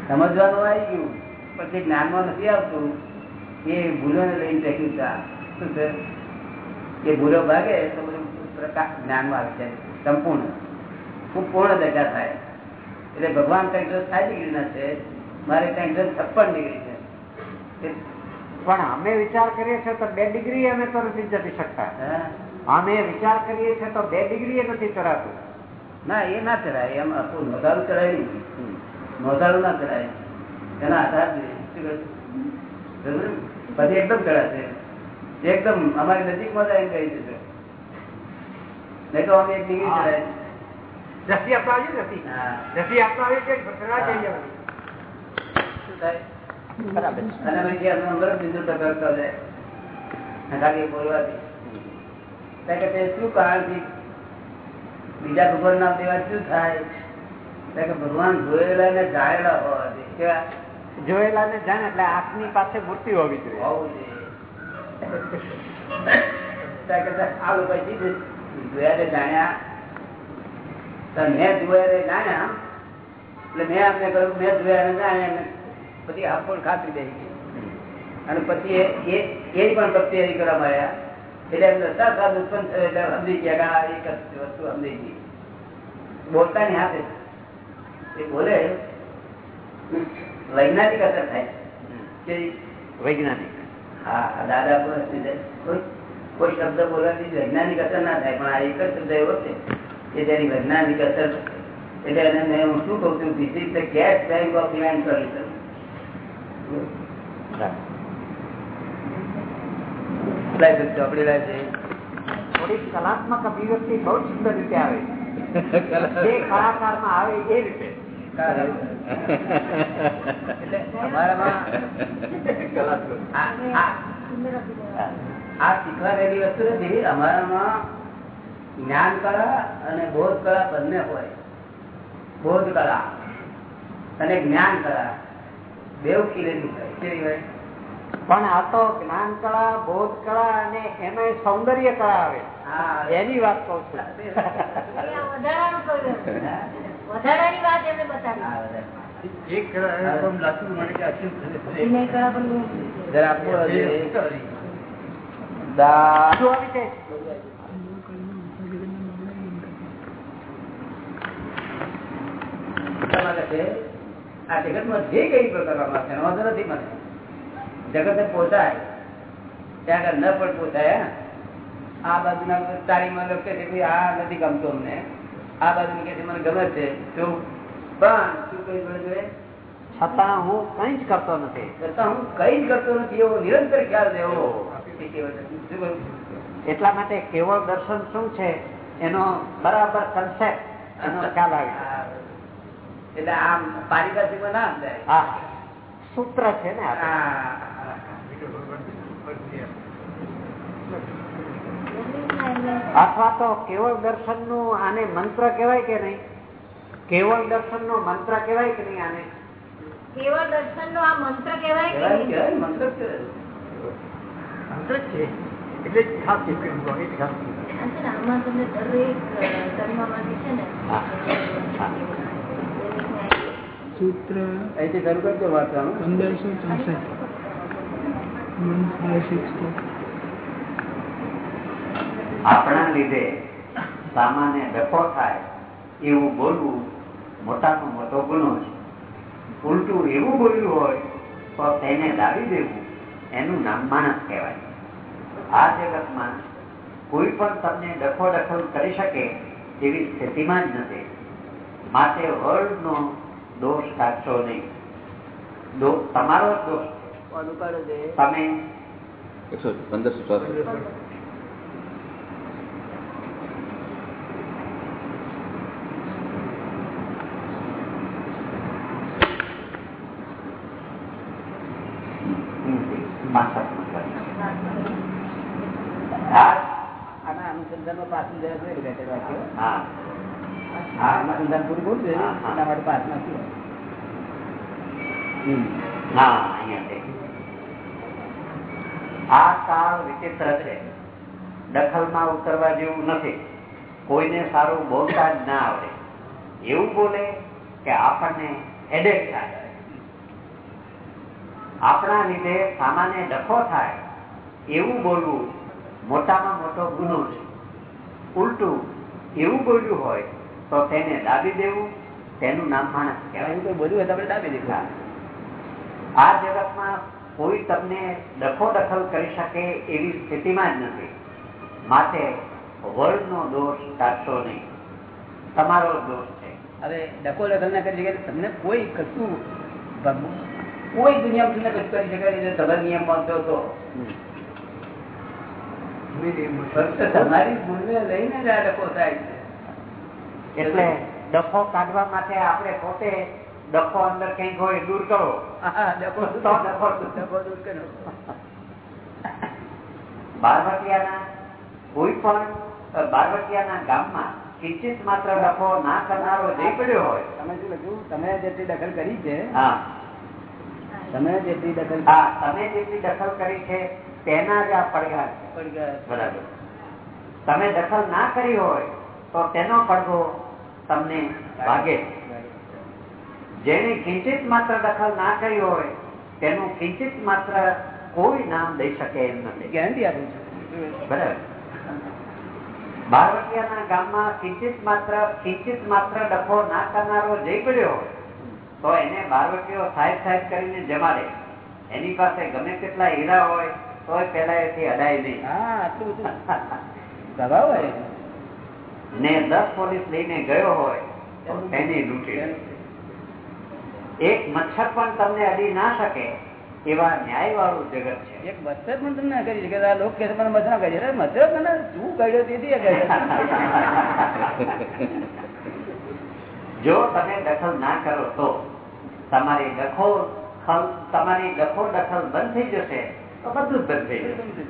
S1: સમજવાનું આવી ગયું, પણ જે જ્ઞાનમાં નથી આવતું, એ ભૂલોને લઈને ફેંક્યું છે શું છે? એ ભૂલો ભાગે તો બધું પ્રકાશ જ્ઞાનમાં આવી જાય, સંપૂર્ણ. ખૂબ પૂર્ણ દશા થાય. એટલે ભગવાન ત્રણસો સાત ડિગ્રીના છે મારે ત્રણસો છપ્પન ડિગ્રી છે.
S3: પણ અમે વિચાર કરીએ છીએ તો બે ડિગ્રી અમે તો નથી જતી શકતા. અમે વિચાર કરીએ છીએ તો બે ડિગ્રી નથી ચડાતું
S1: ના એ ના ચડાય એમ આખું નોંધારું ચડાય નહીં. નોંધારું ના ચડાય એના આધાર? પછી એકદમ ચડાશે એકદમ અમારી નજીકમાં જાય એમ કહી દીધું નહીં તો અમે એક ડિગ્રી. ચડાય
S3: રસી અપનાવી રસી? રસી અપનાવી આવી
S1: શું બીજા ભગવાન ના દેવા શું થાય? ભગવાન જોયેલા ને જાણેલા હોવા કેવા?
S3: જોયેલા ને જાણે એટલે આંખની પાસે મૂર્તિ હોવી જોઈએ.
S1: હોવું જોઈએ. આ લોકો જોયા ને જાણ્યા મેં જોયા ને જાણ્યા એટલે મેં આપને કહ્યું મેં જોયા ને જાણ્યા ને પછી આપ પણ ખાતરી દઈ અને પછી એ પણ પ્રત્યે કરવા આવ્યા એટલે એમ દસા સાત ઉત્પન્ન થયો એટલે સમજી ગયા એક વસ્તુ સમજી ગઈ બોલતાની હાથે એ બોલે વૈજ્ઞાનિક અસર થાય. કે
S3: વૈજ્ઞાનિક.
S1: હા દાદા કોઈ શબ્દ બોલવાથી વૈજ્ઞાનિક અસર ના થાય પણ આ એક જ શબ્દ એવો છે. જેની વૈજ્ઞાનિક અસર એટલે એને હું શું કહું છું? This is the guess bank of event solution ચોપડી લાય છે.
S3: થોડીક કલાત્મક અભિવ્યક્તિ બહુ સુંદર રીતે આવે જે કલાકારમાં આવે એ રીતે.
S1: એટલે અમારામાં આ- આ- આ શીખવા રહેલી વસ્તુ નથી. અમારામાં જ્ઞાન કળા અને બોધ કળા બંને હોય. બોધ કળા અને જ્ઞાન કળા. બેવ ખીલેલી હોય?
S3: પણ આ તો જ્ઞાન કળા બોધ કળા અને એમાં સૌંદર્ય કળા આવે. એની વાત કઉ છું.
S4: એ આ વધારાનું વાત એમને બતાવી.
S1: હા, બધા.
S3: એક
S4: એને કળા પણ
S1: જરા આપો હજી. દા
S3: શું છે
S1: એટલા માટે છે, આ જગતમાં જે કઈ પ્રકારમાં છે વાંધો નથી મને. જગત પોસાય ત્યાં આગળ ન પણ પોસાય. આ બાજુના તારીમાં લોકો કે આ નથી ગમતો અમને. આ બાજુ કે મને ગમે છે. શું પણ શું કઈ જોઈએ
S3: છતાં હું કઈ જ કરતો નથી.
S1: છતાં હું કઈ જ કરતો નથી એવો નિરંતર ખ્યાલ રહેવો?
S3: એટલા માટે કેવળ દર્શન શું છે એનો બરાબર કન્સેપ્ટ એનો ખ્યાલ આવે
S1: આ, એટલે આમ પારિભાષિકમાં ના સમજાય.
S3: હા. સૂત્ર છે ને અથવા તો કેવળ દર્શનનું આને મંત્ર કેવાય કે નહીં? કેવળ દર્શન નો મંત્ર કેવાય કે નહીં આને?
S4: કેવળ દર્શન નો આ મંત્ર કેવાય કે નહીં?
S1: મંત્ર
S3: મંત્ર જ છે. એટલે ખાસ ખાસ
S4: આમાં તમને દરેક ધર્મમાંથી છે ને.
S6: સૂત્ર
S1: શરૂ કરજો વાંચવાનું
S6: પંદરસો ચોસઠ. વન ફાઈવ સિક્સ
S3: આપણા લીધે સામાન્ય ડફો થાય એવું બોલવું મોટામાં મોટો ગુનો છે. ઉલટું એવું બોલ્યું હોય તો તેને દાવી દેવું એનું નામ માણસ કહેવાય. આ જગતમાં કોઈ પણ તમને ડખો ડખલ કરી શકે તેવી સ્થિતિમાં જ નથી. માટે વર્લ્ડનો દોષ કાઢશો નહીં. તમારો જ દોષ? તમે
S2: પંદરસો
S1: આના અનુસંધાનમાં પાછું જરા જોઈ પૂરું છે. એના? માટે શું?
S3: હા આ કાળ વિચિત્ર છે. દખલમાં ઉતરવા જેવું નથી. કોઈને સારું બોલતા જ ના આવડે. એવું બોલે કે આપણને હેડેક થાય. આપણા લીધે સામાન્ય ડખો થાય. એવું બોલવું મોટામાં મોટો ગુનો છે. ઉલટું એવું બોલ્યું હોય તો તેને દાબી દેવું તેનું નામ માણસ કહેવાય.
S1: બધું કોઈ બોલ્યું હોય તો આપણે દાબી દેવું
S3: આ જગતમાં કોઈ તમને ડખો દખલ કરી શકે એવી સ્થિતિમાં જ નથી. માટે વર્લ્ડનો દોષ કાઢશો નહીં. તમારો દોષ છે.
S1: હવે ડકો દખલ ના કરી શકે તમને કોઈ કશું કોઈ દુનિયામાં તમને કશું કરી શકે નહીં. તમે નિયમ માનતો તો. ફક્ત તમારી ભૂલને લઈને જ આ ડખો થાય છે.
S3: એટલે ડખો કાઢવા માટે આપણે પોતે ડખો અંદર કંઈક હોય દૂર કરો.
S1: હા, ડખો
S3: તો ડખો દૂર.
S1: કરો.
S3: બારવટિયાના કોઈ પણ બારવટિયાના ગામમાં કિંચિત માત્ર ડખો ના કરનારો જઈ પડ્યો હોય.
S1: તમે શું લખ્યું? તમે જેટલી દખલ કરી છે
S3: હા.
S1: તમે જેટલી દખલ
S3: હા તમે જેટલી દખલ કરી છે તેના જ આ પડઘા
S1: પડઘા.
S3: બરાબર. તમે દખલ ના કરી હોય તો તેનો પડઘો તમને ભાગે જેને કિંચિત માત્ર દખલ ના કરી હોય તેનું કિંચિત માત્ર કોઈ નામ દઈ શકે એમ નથી.
S1: ગેરંટી આપું છું.
S3: બરાબર. બારવટિયાના ગામમાં કિંચિત માત્ર કિંચિત માત્ર ડખો ના કરનારો જઈ પડ્યો હોય તો એને બારવટીઓ સાહેબ સાહેબ કરીને જમાડે. એની પાસે ગમે તેટલા હીરા હોય તો પેલા એથી અડાય નહીં.
S1: હા આટલું બધું. દબાવ હોય
S3: ને દસ પોલીસ લઈને ગયો હોય તો લૂંટી એક મચ્છર પણ તમને અડી ના શકે એવા ન્યાય વાળું જગત છે.
S1: એક મચ્છર પણ તમને કરી શકે આ લોકો કે મને મચ્છર કરી મચ્છર મને શું કર્યો તેથી
S3: જો તમે દખલ ના કરો તો તમારી ડખો તમારી ડખો દખલ બંધ થઈ જશે તો બધું બંધ થઈ જશે.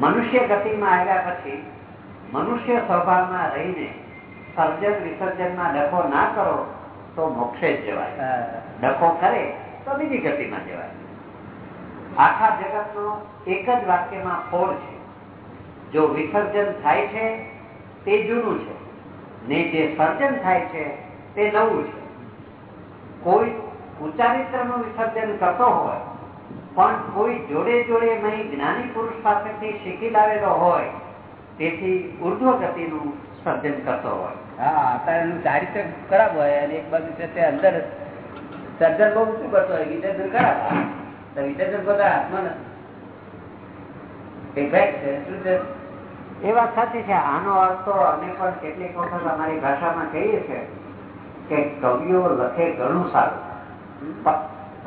S3: મનુષ્ય ગતિમાં આવ્યા પછી મનુષ્ય સ્વભાવમાં રહીને સર્જન વિસર્જનમાં ડખો ના કરો તો મોક્ષે જ જવાય. ડખો કરે તો બીજી ગતિમાં જવાય. આખા જગતનો એક જ વાક્યમાં ફોડ છે. જો વિસર્જન થાય છે તે જૂનું છે. ને જે સર્જન થાય છે તે નવું છે. કોઈ કુચારિત્રનું વિસર્જન કરતો હોય પણ કોઈ જોડે જોડે નહીં જ્ઞાની પુરુષ પાસેથી શીખી લાવેલો હોય તેથી ઉર્ધ્વ ગતિનું સર્જન કરતો હોય.
S1: હા અત્યારે એનું ચારિત્ર ખરાબ હોય અને એક બાજુ છે તે અંદર સર્જન બહુ શું કરતો હોય વિસર્જન ખરાબ વિસર્જન બધા હાથમાં નથી.
S3: એ વાત સાચી છે. આનો અર્થ તો અમે પણ કેટલીક વખત અમારી ભાષામાં કહીએ છીએ કે કવિઓ લખે ઘણું સારું.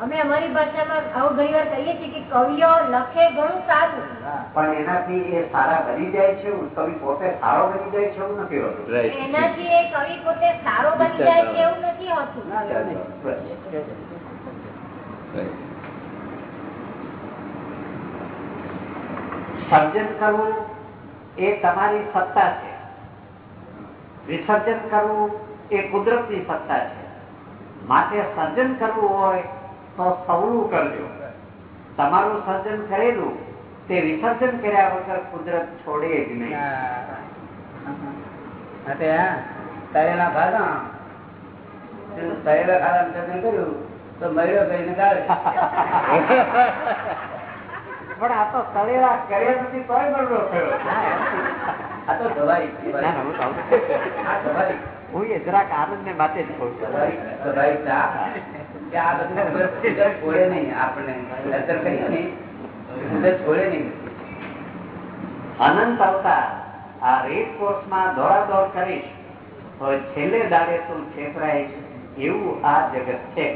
S4: અમે અમારી ભાષામાં આવું ઘણી વાર કહીએ છીએ કે કવિઓ લખે ઘણું સારું.
S3: પણ એનાથી એ સારા બની જાય છે કવિ પોતે સારો બની જાય છે એવું નથી હોતું.
S4: એનાથી એ કવિ પોતે સારો બની જાય છે એવું નથી હોતું.
S3: સર્જન કરવું એ તમારી સત્તા છે. વિસર્જન કરવું એ કુદરતની સત્તા છે. માટે સર્જન કરવું હોય તો સવલું કરજો તમારું સર્જન કરેલું તે વિસર્જન કર્યા વગર કુદરત છોડે જ નહીં.
S1: હા. તે હા તળેલા ખાધા તળેલા ખાધા સર્જન કર્યું તો મર્યો કરીને ગાળે
S3: પણ આ તો તળેલા કર્યા નથી તોય બરડો થયો.
S1: આ તો
S3: હું એ જરાક આનંદ ને માટે જ કહું
S1: કે આ બધું કુદરત છોડે નહીં આપણને નજર કરીએ ને છોડે નહીં
S3: અનંત અવતાર આ રેસ કોર્સમાં દોડાદોડ કરીશ તો છેલ્લે દાડે તું છેતરાઈશ એવું આ જગત છે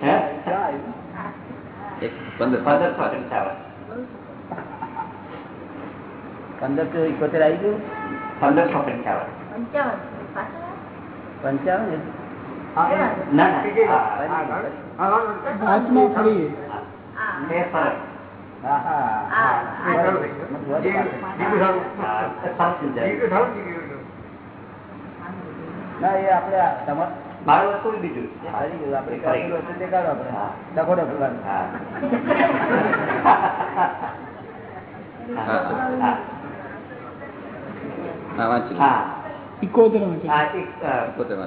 S3: હે?
S2: એક પંદર
S3: સો પંચાવન
S1: પંદરસો ઇકોતેર આવી ગયું?
S3: પંદરસો પંચાવન.
S4: પંચાવન.
S1: ના એ આપડે
S3: મારું વસ્તુ બીજું. હા.
S1: ડખોડો કરવાનો.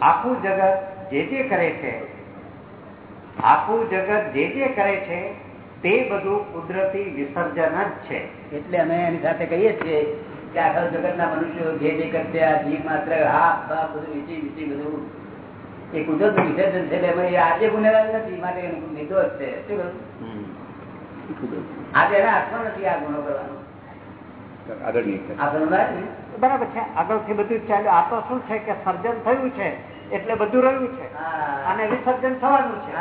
S3: આખું જગત જે જે કરે છે આખું જગત જે જે કરે છે તે બધું કુદરતી વિસર્જન જ છે.
S1: એટલે અમે એની સાથે કહીએ છીએ કે આખા જગતના મનુષ્યો જે જે જીવ માત્ર હાથ બાપ બધું વીચી વીચી બધું. એ કુદરતનું વિસર્જન છે એટલે આજે ગુનેગાર નથી માટે એનું નિર્દોષ છે. શું.
S2: કુદરત.
S1: આજે એના હાથમાં નથી આ ગુનો કરવાનો.
S2: આગળ નહીં
S1: ને?
S3: બરાબર છે? આગળથી બધું ચાલ્યું. આ તો શું છે કે સર્જન થયું છે એટલે બધું રહ્યું છે. અને વિસર્જન થવાનું છે.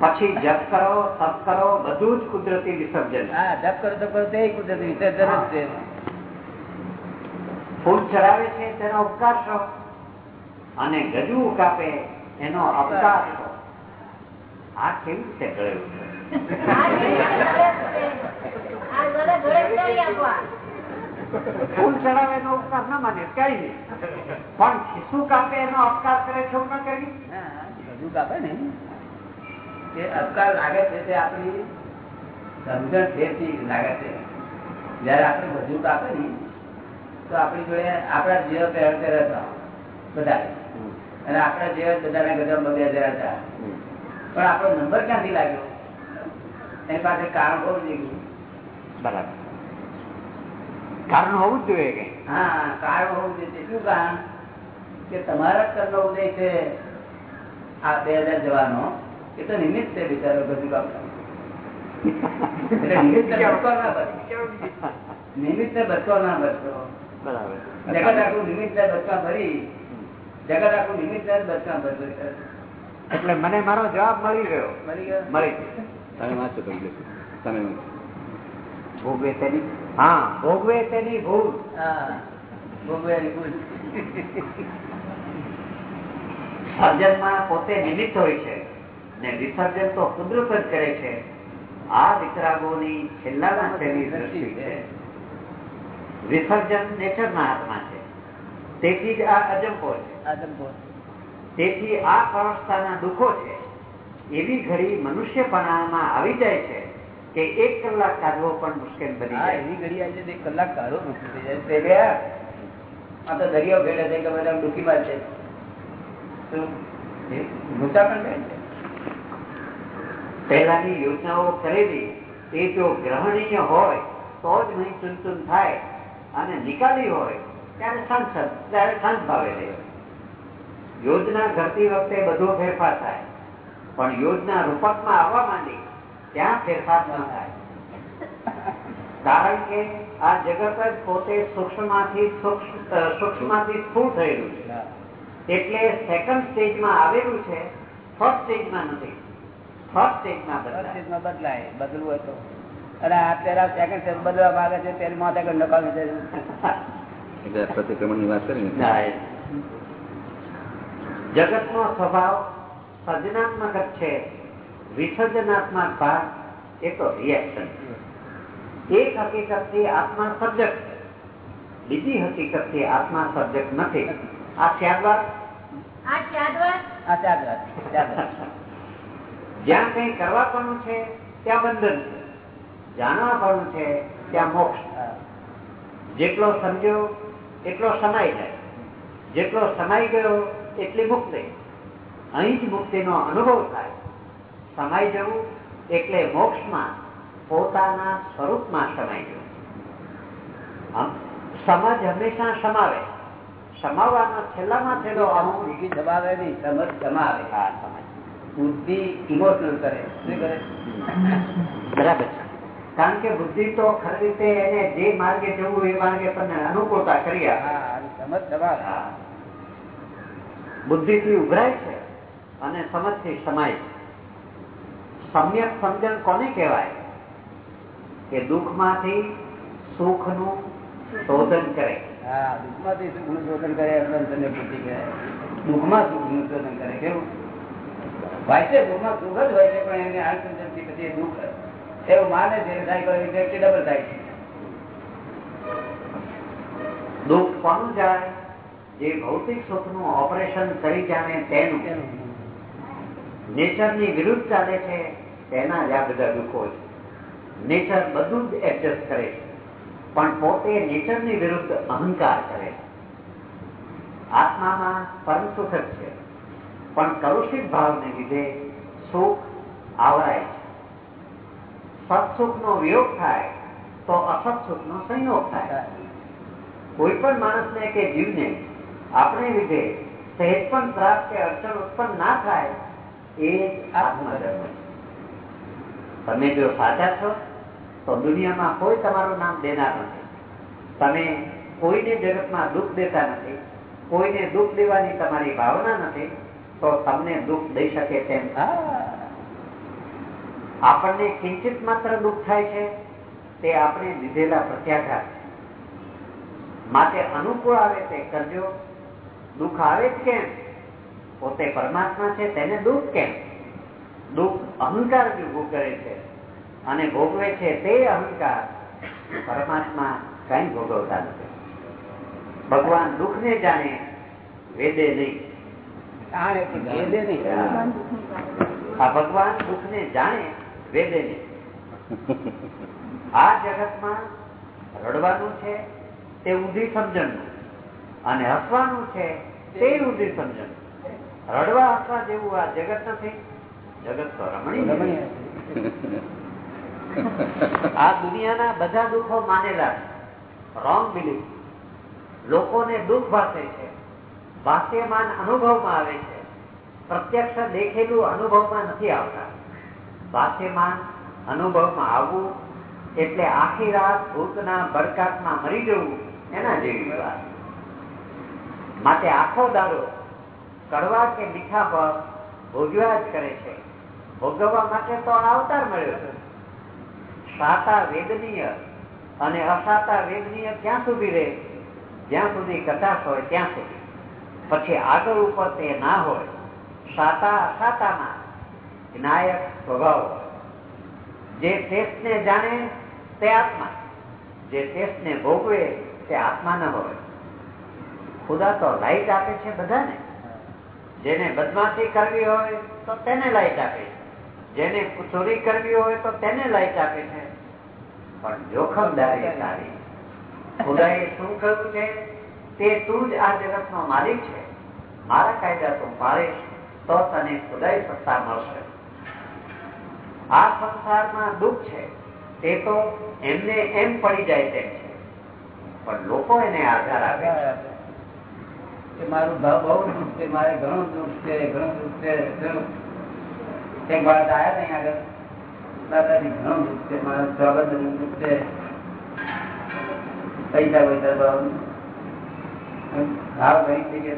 S3: પછી જપ કરો તપ કરો બધું જ કુદરતી વિસર્જન.
S1: હા જપ કરો તો કરો તે કુદરતી વિસર્જન જ છે.
S3: ફૂલ ચડાવે છે તેનો ઉપકાર છો અને ગજવું કાપે એનો અવકાશ આ કેવી રીતે ગળ્યું છે? ફૂલ ચડાવે એનો ઉપકાર ના માને કઈ નહીં. પણ શિશુ કાપે એનો અપકાર કરે છે એવું ના કરી?
S1: હા, કાપે ને. તે અપકાર લાગે છે તે આપણી સમજણ ફેરથી લાગે છે. જયારે આપણે બધું કાપે ને તો આપણી જોડે આપણા જીવ પહેર પહેર હતા બધા અને આપણા જીવ બધાના ગજબ બે હજાર હતા પણ આપણો નંબર ક્યાંથી લાગ્યો? એની પાસે કારણ હોવું જોઈએ.
S3: બરાબર. કારણ હોવું જ જોઈએ કે?
S1: હા કારણ હોવું જોઈએ. શું કારણ? કે તમારા જ ઉદય છે આ બે હજાર જવાનો. એ તો નિમિત્ત છે બિચારો બધું કામ નિમિત્ત બચકો ના બચકો ના બચકો
S3: બરાબર.
S1: જગત આખું નિમિત્ત બચકા ભરી. જગત આખું નિમિત્ત બચકા ભરતું
S3: એટલે મને મારો જવાબ મળી ગયો.
S1: મળી ગયો?
S3: મળી ગયો.
S2: તમે વાંચો તમે તમે વાંચો.
S3: ભોગવે તેની હા ભોગવે તેની ભૂલ
S1: ભોગવે ભૂલ.
S3: સર્જનમાં પોતે નિમિત્ત હોય છે ને વિસર્જન તો કુદરત જ કરે છે. આ વિતરાગોની છેલ્લામાં છેલ્લી દ્રષ્ટિ છે. વિસર્જન નેચરના હાથમાં છે. તેથી જ આ અજંપો છે.
S1: અજંપો.
S3: તેથી આ પ્રવસ્થાના દુઃખો છે. એવી ઘડી મનુષ્યપણામાં આવી જાય છે કે એક કલાક કાઢવો પણ મુશ્કેલ બની જાય.
S1: એવી ઘડી આવી છે એક કલાક કાઢો મુશ્કેલ થઈ જાય. આ તો દરિયો ભેડે છે કે બધા ડૂકી માર છે પણ
S3: પહેલાની યોજનાઓ કરેલી એ જો ગ્રહણીય હોય તો જ નહીં ચૂનચૂન થાય અને નિકાલી હોય ત્યારે સંસદ ત્યારે સંત ભાવે યોજના ઘડતી વખતે બધો ફેરફાર થાય. પણ યોજના રૂપકમાં આવવા માંડી ત્યાં ફેરફાર ન થાય. કારણ કે આ જગત જ પોતે સૂક્ષ્મમાંથી સૂક્ષ્મ સૂક્ષ્મમાંથી સ્થૂળ થયેલું છે. એટલે સેકન્ડ સ્ટેજમાં આવેલું છે ફર્સ્ટ સ્ટેજમાં નથી. ફર્સ્ટ સ્ટેજમાં બદલાય.
S1: બદલવું હોય અને આ સેકન્ડ સ્ટેજ બદલવા માંગે છે ત્યારે માથે નકામી
S2: વાત કરી ને.
S3: ના, સ્વભાવ સર્જનાત્મક જ છે. વિસર્જનાત્મક ભાગ એ તો રિએક્શન એક હકીકતથી આત્મા સબ્જેક્ટ છે. બીજી હકીકતથી આત્મા સબ્જેક્ટ નથી. આ ત્યારબાદ જ્યાં કઈ કરવાપણું છે ત્યાં બંધન છે. પણ છે ત્યાં મોક્ષ જેટલો સમજ્યો એટલો સમાઈ જાય. જેટલો સમાઈ ગયો એટલી મુક્તિ અહીં જ મુક્તિનો અનુભવ થાય. સમાઈ જવું એટલે મોક્ષમાં પોતાના સ્વરૂપમાં સમાઈ જવું. સમજ હંમેશા સમાવે. સમાવવાનો છેલ્લામાં છેલ્લો અમુક
S1: બીજી દબાવે નહીં સમજ સમાવે
S3: હા સમજ.
S1: બુદ્ધિ ઇમોશનલ કરે. શું કરે?
S3: બરાબર છે. કારણ કે બુદ્ધિ તો ખરી રીતે એને જે માર્ગે જવું એ માર્ગે પણ અનુકૂળતા કરી
S1: હા સમજ સમાવે
S3: બુદ્ધિ થી ઉભરાય છે. અને સમજથી સમાય સમ્યક સમજણ કોને કહેવાય? કે દુઃખમાંથી સુખનું શોધન કરે.
S1: હા દુઃખમાંથી સુખનું શોધન કરે દુઃખમાં સુખનું શોધન કરે કેવું? હોય છે દુઃખમાં સુખ જ હોય છે પણ એને અણસમજણથી પછી દુઃખ એવું માને છે કરે ડબલ થાય છે.
S3: દુઃખ કોનું જાય? જે ભૌતિક સુખનું ઓપરેશન કરી જાણે તેનું. નેચરની વિરુદ્ધ ચાલે છે, તેના જ આ બધા દુઃખો છે. નેચર બધું જ એડજસ્ટ કરે છે, પણ પોતે નેચરની વિરુદ્ધ અહંકાર કરે છે. આત્મામાં પરમ સુખ જ છે, પણ કલુષિત ભાવને લીધે સુખ આવરાય છે. સત્સુખનો વિયોગ થાય, તો અસત સુખનો સંયોગ થાય. કોઈ પણ માણસને કે જીવને આપણે લીધે સહેજ પણ ત્રાસ કે અડચણ ઉત્પન્ન ના થાય તમે જો સાચા છો, તો દુનિયામાં કોઈ તમારું નામ દેનાર નથી. તમે કોઈને જગતમાં દુઃખ દેતા નથી, કોઈને દુઃખ દેવાની તમારી ભાવના નથી, તો તમને દુઃખ દઈ શકે તેમ આપણને કિંચિત માત્ર દુઃખ થાય છે, તે આપણે લીધેલા પ્રત્યાઘાત માટે અનુકૂળ આવે તે કરજો. દુઃખ આવે જ કેમ? પોતે પરમાત્મા છે તેને દુઃખ કેમ? દુઃખ અહંકાર ઉભું કરે છે. અને ભોગવે છે તે અહંકાર પરમાત્મા કઈ ભોગવતા નથી. ભગવાન દુઃખને જાણે વેદે નહીં. આ ભગવાન દુઃખ ને જાણે વેદે નહીં. આ જગતમાં રડવાનું છે તે ઊંધી સમજણનું. અને હસવાનું છે તે ઊંધી સમજણ રડવા આપવા જેવું આ જગત નથી. જગત તો રમણીય આ દુનિયાના બધા દુઃખો માનેલા રોંગ બિલીફ લોકોને દુઃખ ભાષે છે. બાહ્યમાન અનુભવમાં આવે છે. પ્રત્યક્ષ દેખેલું અનુભવમાં નથી આવતા. ભાષ્યમાન અનુભવમાં આવવું એટલે આખી રાત ભૂતના બરકાતમાં મરી જવું એના જેવી વાત. માટે આખો દાડો કડવા કે મીઠા પર ભોગવ્યા જ કરે છે. ભોગવવા માટે તો અવતાર મળ્યો છે. સાતા વેદનીય અને અસાતા વેદનીય ક્યાં સુધી રહે? જ્યાં સુધી કટાશ હોય ત્યાં સુધી. પછી આગળ ઉપર તે ના હોય, સાતા અસાતામાં જ્ઞાયક સ્વભાવ જે ટેસ્ટને જાણે તે આત્મા, જે ટેસ્ટને ભોગવે તે આત્મા ન હોય. ખુદા તો લાઈટ આપે છે બધાને. જેને બદમાશી કરવી હોય તો તેને લાઈટ આપે જેને ચોરી કરવી હોય તો તેને લાઈટ આપે છે. પણ જોખમદારી સારી. ખુદાએ શું કહ્યું છે? તે તું જ આ જગતનો માલિક છે. મારા કાયદા તું પાળીશ તો તને ખુદાઈ સત્તા મળશે. આ સંસારમાં દુઃખ છે. તે તો એમને એમ પડી જાય તેમ છે. પણ લોકો એને આધાર આપે છે.
S1: કે મારું બહુ દુઃખ છે, મારે ઘણું દુઃખ છે, ઘણું દુઃખ છે એક બાળક આવ્યા નહીં આગળ. દાદાજી, ઘણું દુઃખ છે, મારા સ્વાગત દુઃખ છે. પૈસા પૈસા ભાવ ભાવ ઘણી થઈ ગયા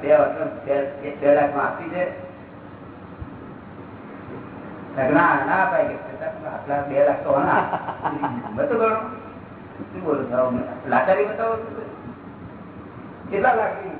S1: બે વર્ષ બે- આપી છે. ના ના કે આટલા બે લાખ તો ગણો. શું બોલો લાચારી બતાવો? કેટલા ની